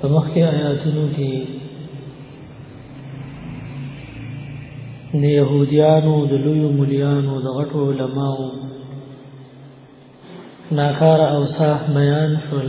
په مخکې آیاتونو کې د يهوديانو د لوی مليانو د غټو علماو ناکار او صاح بیان شول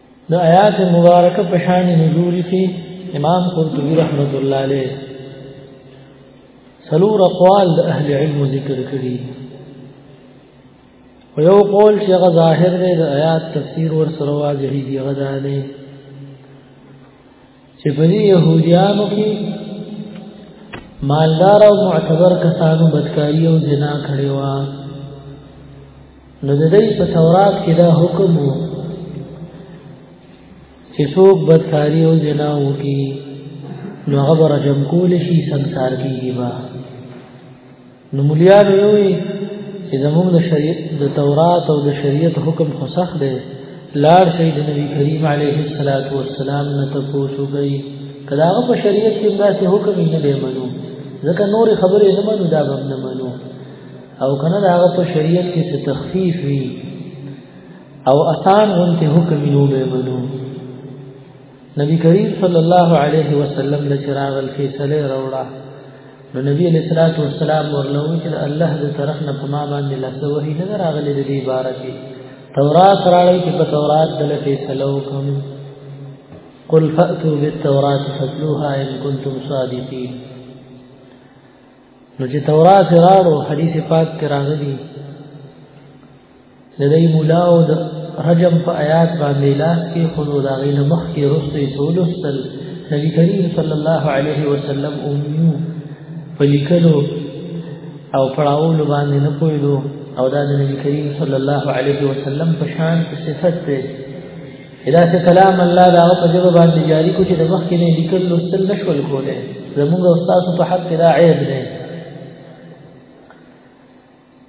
د آیات مبارکه په شان نزول کې امام قرطبي رحمت الله عليه سلور اقوال د اهل علم ذکر کړي و یو قول چې هغه ظاهر دی د آیات تفسیر ور سره واضح دی هغه دی چې په دې يهوديانو کې مالدار او معتبر کسانو بدکاری او زنا کړی و نو د دې په تورات کې دا حکم وو چې څوک بدکاری او زنا وکړي نو هغه رجم کول شي سنسار کیږي با نو مولیا به وي چې زموږ د شریعت د تورات او د شریعت حکم خو سخت دی لاړ شي د نبی کریم علیه الصلاۃ والسلام نه تاسو کوي کله هغه په شریعت کې داسې حکم نه دی منو ځکه نور خبرې نه منو دا به نه منو او کنه دا هغه په شریعت کې څه تخفیف وي او آسان غونته حکم نه منو نبی کریم صلی الله علیه وسلم د چراغ الفیصله راوړه نو نبی علیہ الصلوۃ والسلام ورلو چې الله د طرف نه په ما باندې لاسه وحی نه راغلی د دې عبارت تورات راړی چې په تورات د فیصله وکم قل فأتوا بالتوراة فاتلوها إن كنتم صادقين نو چې تورات راړو حدیث پاک کې راغلي د دې مولا او د رجم په آیات باندې لاس کې خذو دا غي نه مخ کې رسته تولستل نبی کریم صلی الله علیه وسلم امیو په لیکلو او پړاولو باندې نه پویلو او دا د نبی کریم صلی الله علیه وسلم په شان صفت ده اله سي سلام الله دا په جواب باندې جاری کو چې د مخ کې نه لیکل نو ستل نشول کوله زموږ استاد په حق کې دا عیب دی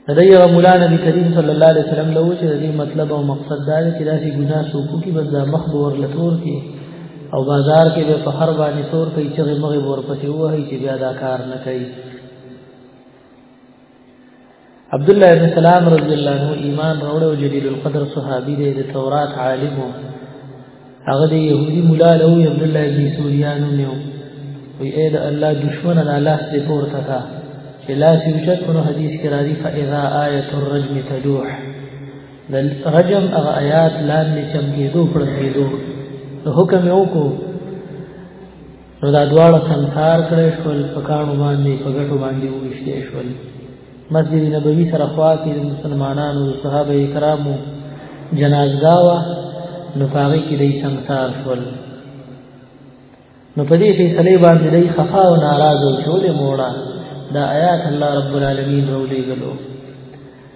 دغه مولا نبی کریم صلی الله علیه وسلم له چې دې مطلب او مقصد دا دی چې دا سي ګناه سوکو کې بس دا مخ بور لتور کې او بازار کې به په هر باندې تور کوي چې مغه بور پسې وایي چې بیا دا کار نه کوي عبد الله بن سلام رضی الله عنه ایمان راوړ او جلیل القدر صحابي دی د تورات عالم وو هغه دی يهودي مولا له عبد الله بن سوریانو نیو وی اې د الله دشمن نه الله دې پورته کا چې لاس یې وشت نو حدیث کې راځي فاذا آیه الرجم تلوح د رجم هغه آیات لاندې چمکېدو پړکېدو نو حکم یې وکړو نو دا دواړه سنکار کړی شول په کانو باندې په ګټو باندې وویشتې شول مسجد نبوي سره خوا کې د مسلمانانو د صحابه کرامو جنازګاه وه نو په هغې کې دی سنکار شول نو په دې فیصلې باندې دی خفا او ناراض او شولې موړه دا آیات الله رب العالمین راولېږلو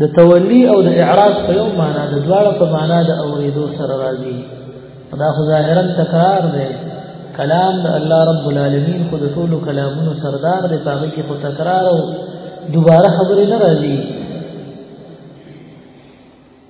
د تولی او د اعراض په یو معنا د دواړه په معنا د اوریدو سره راځي دا خو ظاهرا تکرار دی کلام د الله رب العالمین خو د ټولو کلامونو سردار دی په هغه کې خو تکرار او دوباره خبرې نه راځي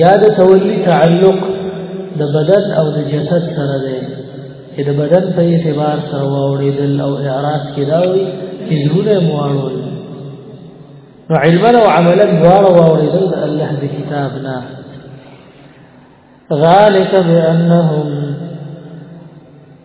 یا د تولی تعلق د بدن او د جسد سره دی چې د بدن په اعتبار سره واوړېدل او اعراض کې دا وي چې زړونه مو واړول نو علما او عملا دواړه واوړېدل د الله د کتاب نه ذلك بأنهم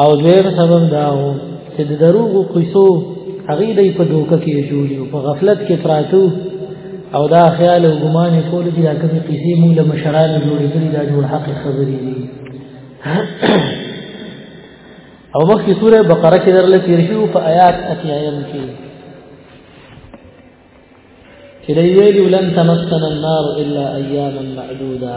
او دویم سبب دا و چې د دروغو قصو هغه دې په دوکه کې جوړیو په غفلت کې پراتو او دا خیال او ګمان کول چې دا کومې قصې موږ له مشران جوړې کړې دا جوړ حق خبرې دي او مخکې سوره بقره کې درل تیر شو په آیات اتیایم کې چې دی ویلي لن تمسنا النار الا اياما معدوده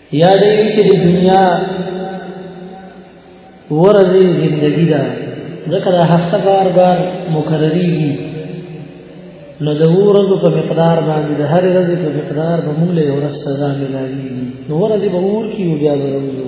یادې چې د دنیا ورځې زندگی ده ځکه دا هفته بار بار مکرریږي نو د ورځو په مقدار باندې د هر ورځې په مقدار به موږ له ورځ سزا ملایي نو ورځې به ور کیو بیا ورځو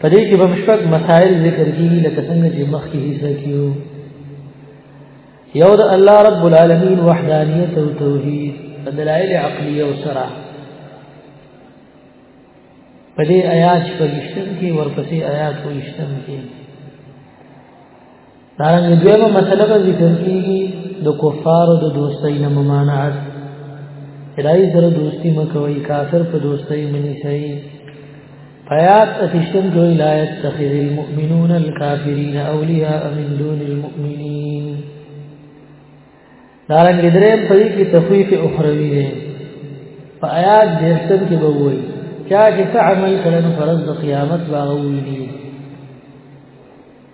په دې کې به مشفق مسائل ذکر کیږي لکه څنګه چې مخکې حصہ کیو یو د الله رب العالمین وحدانیت او توحید په دلایل عقلیه او سره په دې آیات په لشتم کې ورپسې آیات په لشتم کې دا دویمه مسله به ذکر کیږي د کفارو د دوستۍ نه ممانعت هداي سره دوستی مکوي کافر په دوستۍ منی شي فیات اتشتم جو لا يتخذ المؤمنون الكافرين اولیاء من دون المؤمنین دارنګ درې په دې کې تخویف اخروی دی په آیات درسن کې به وایي چا چې عمل کړن فرض د قیامت باغوي دي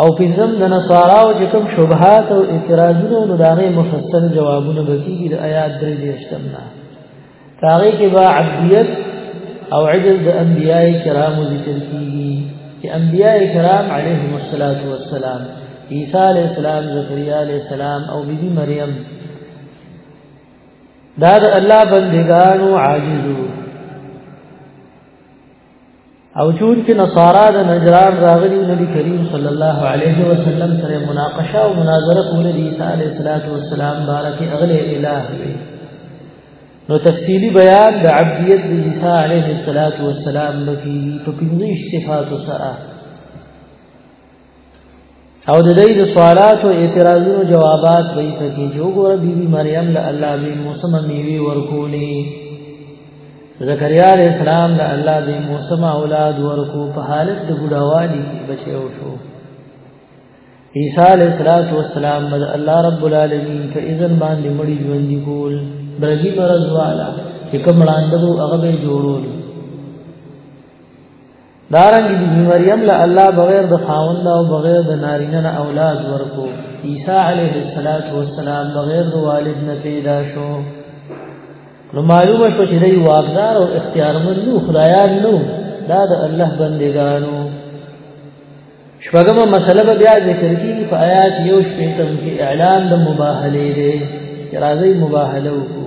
او پنځم د نصارا او چې کوم شبهات او اعتراضونه نو دا غي مفصل جوابونه بکیږي د آیات درې دیشتم نه هغه کې با عبدیت او عجز د انبیاء کرام ذکر کیږي چې انبیاء کرام علیهم الصلاۃ والسلام عیسی علیہ السلام زکریا علیہ السلام او بی بی مریم دا د الله بندگانو عاجزو او چون کې نصارا د نجران راغلي نبی کریم صلی الله علیه وسلم سره مناقشه او مناظره کوله د عیسی علیه السلام بارک اغلی الہ وی نو تفصیلی بیان د عبدیت د عیسی علیه السلام لکی په پنځه صفات سره او د دې د سوالات او اعتراضونو جوابات به یې پکې جو ګور بیبي مریم له الله به موسم میوي ورکولې زکریا علیہ السلام له الله به موسم اولاد ورکو په حالت د بډاوالي کې بچي او شو عیسی علیہ الصلوۃ والسلام مد الله رب العالمین په اذن باندې مړي ژوند کول برګي مرز والا چې کوم وړاندو هغه به جوړول دارنګ بی بی مریم له الله بغیر د خاوند او بغیر د نارینه نه اولاد ورکو عیسی علیه السلام بغیر د والد نه پیدا شو نو معلومه شو چې دی واقدار او اختیارمن نو خدایان نو دا د الله بندگانو شپږمه مسله به بیا ذکر کیږي په آیات یو شپږم کې اعلان د مباهله دی چې راځي مباهله وکړو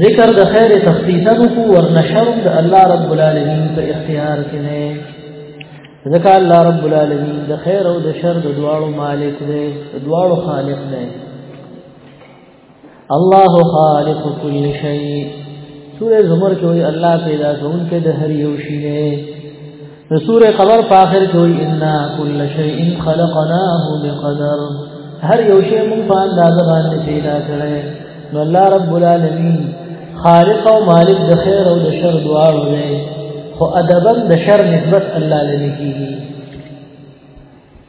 ذکر د خیر تخصیصا کو ورنشر د الله رب العالمین په اختیار کې نه ذکر الله رب العالمین د خیر او د شر د دواړو مالک دی د دواړو خالق دی الله خالق كل شيء سورہ زمر کې وی الله پیدا کون کې د هر یو شی نه نو سوره قمر په اخر کې وایي ان کل شیء خلقناه بقدر هر یو شی مونږ په اندازه باندې پیدا کړی نو الله رب العالمین خالق او مالک د خیر او د شر دواړو دی خو ادبا د شر نسبت الله لنی کیږي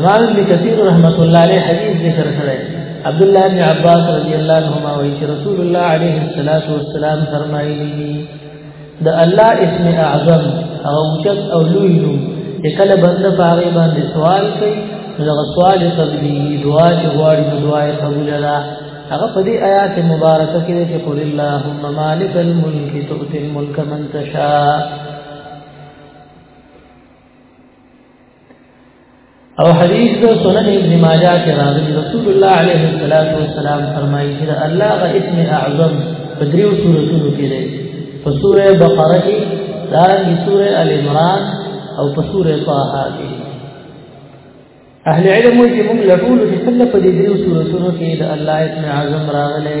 امام ابن کثیر رحمت الله علیه حدیث ذکر کړی عبد الله بن عباس رضی الله عنهما وایي چې رسول الله علیه الصلاۃ والسلام فرمایلی دي د الله اسم اعظم او چت او لوی نو کله بند پاره باندې سوال کوي دغه سوال قبلي دعا چې غواړي نو دعا یې قبول ده هغه په دې آیات مبارکه کې چې قل اللهم مالک الملک تؤتي الملك من تشاء او حدیث د سنن ابن ماجه کې راغلی رسول الله علیه الصلاۃ والسلام فرمایي چې الله غ اسم اعظم په دریو سوراتونو کې دی په سوره بقره کې دا د سوره ال عمران او په سوره طه کې اهل علم یې موږ له ټول څه په دې دریو سوراتونو کې د الله اسم اعظم راغلی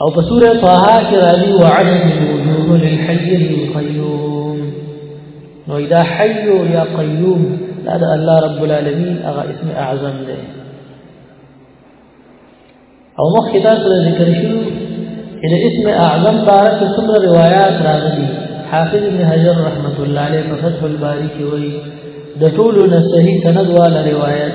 او په سوره طه کې راځي وعدم الوجود للحي القيوم نو اذا حي يا قيوم دا د الله رب العالمین هغه اسم اعظم دی او مخکې تاسو له ذکر شو ان اسم اعظم بارک څومره روایت راغلي حافظ ابن حجر رحمت الله علیه په فتح الباری کې وایي د ټولو نه صحیح سند والا روایت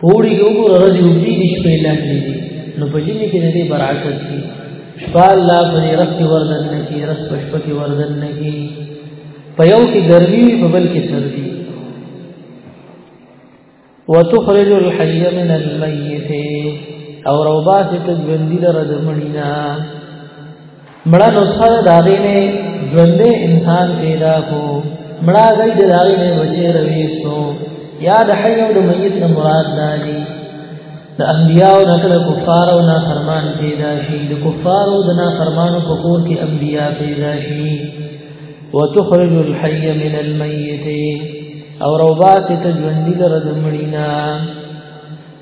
پوری یو ګور ورځ یو دې شپې لاندې دي نو په جمی کې دې برعکس دي شپه الله په رس کې وردن نه کې رس په شپه کې وردن نه کې په یو کې ګرمي په بل کې سردي وتخرج الحي من الميت او روباسه تجوندی لره د مړینا مړه نسخه د هغې نه ژوندی انسان پیدا کو مړه هغې د هغې نه بچی رویستو یا د حی او د میت نه مراد دا دي د انبیاو نه کله کفار او نافرمان پیدا شي د کفار او د نافرمانو په کور کې انبیا پیدا شي وتخرج الحي من الميت او روباسه ته ژوندۍ لره د مړینا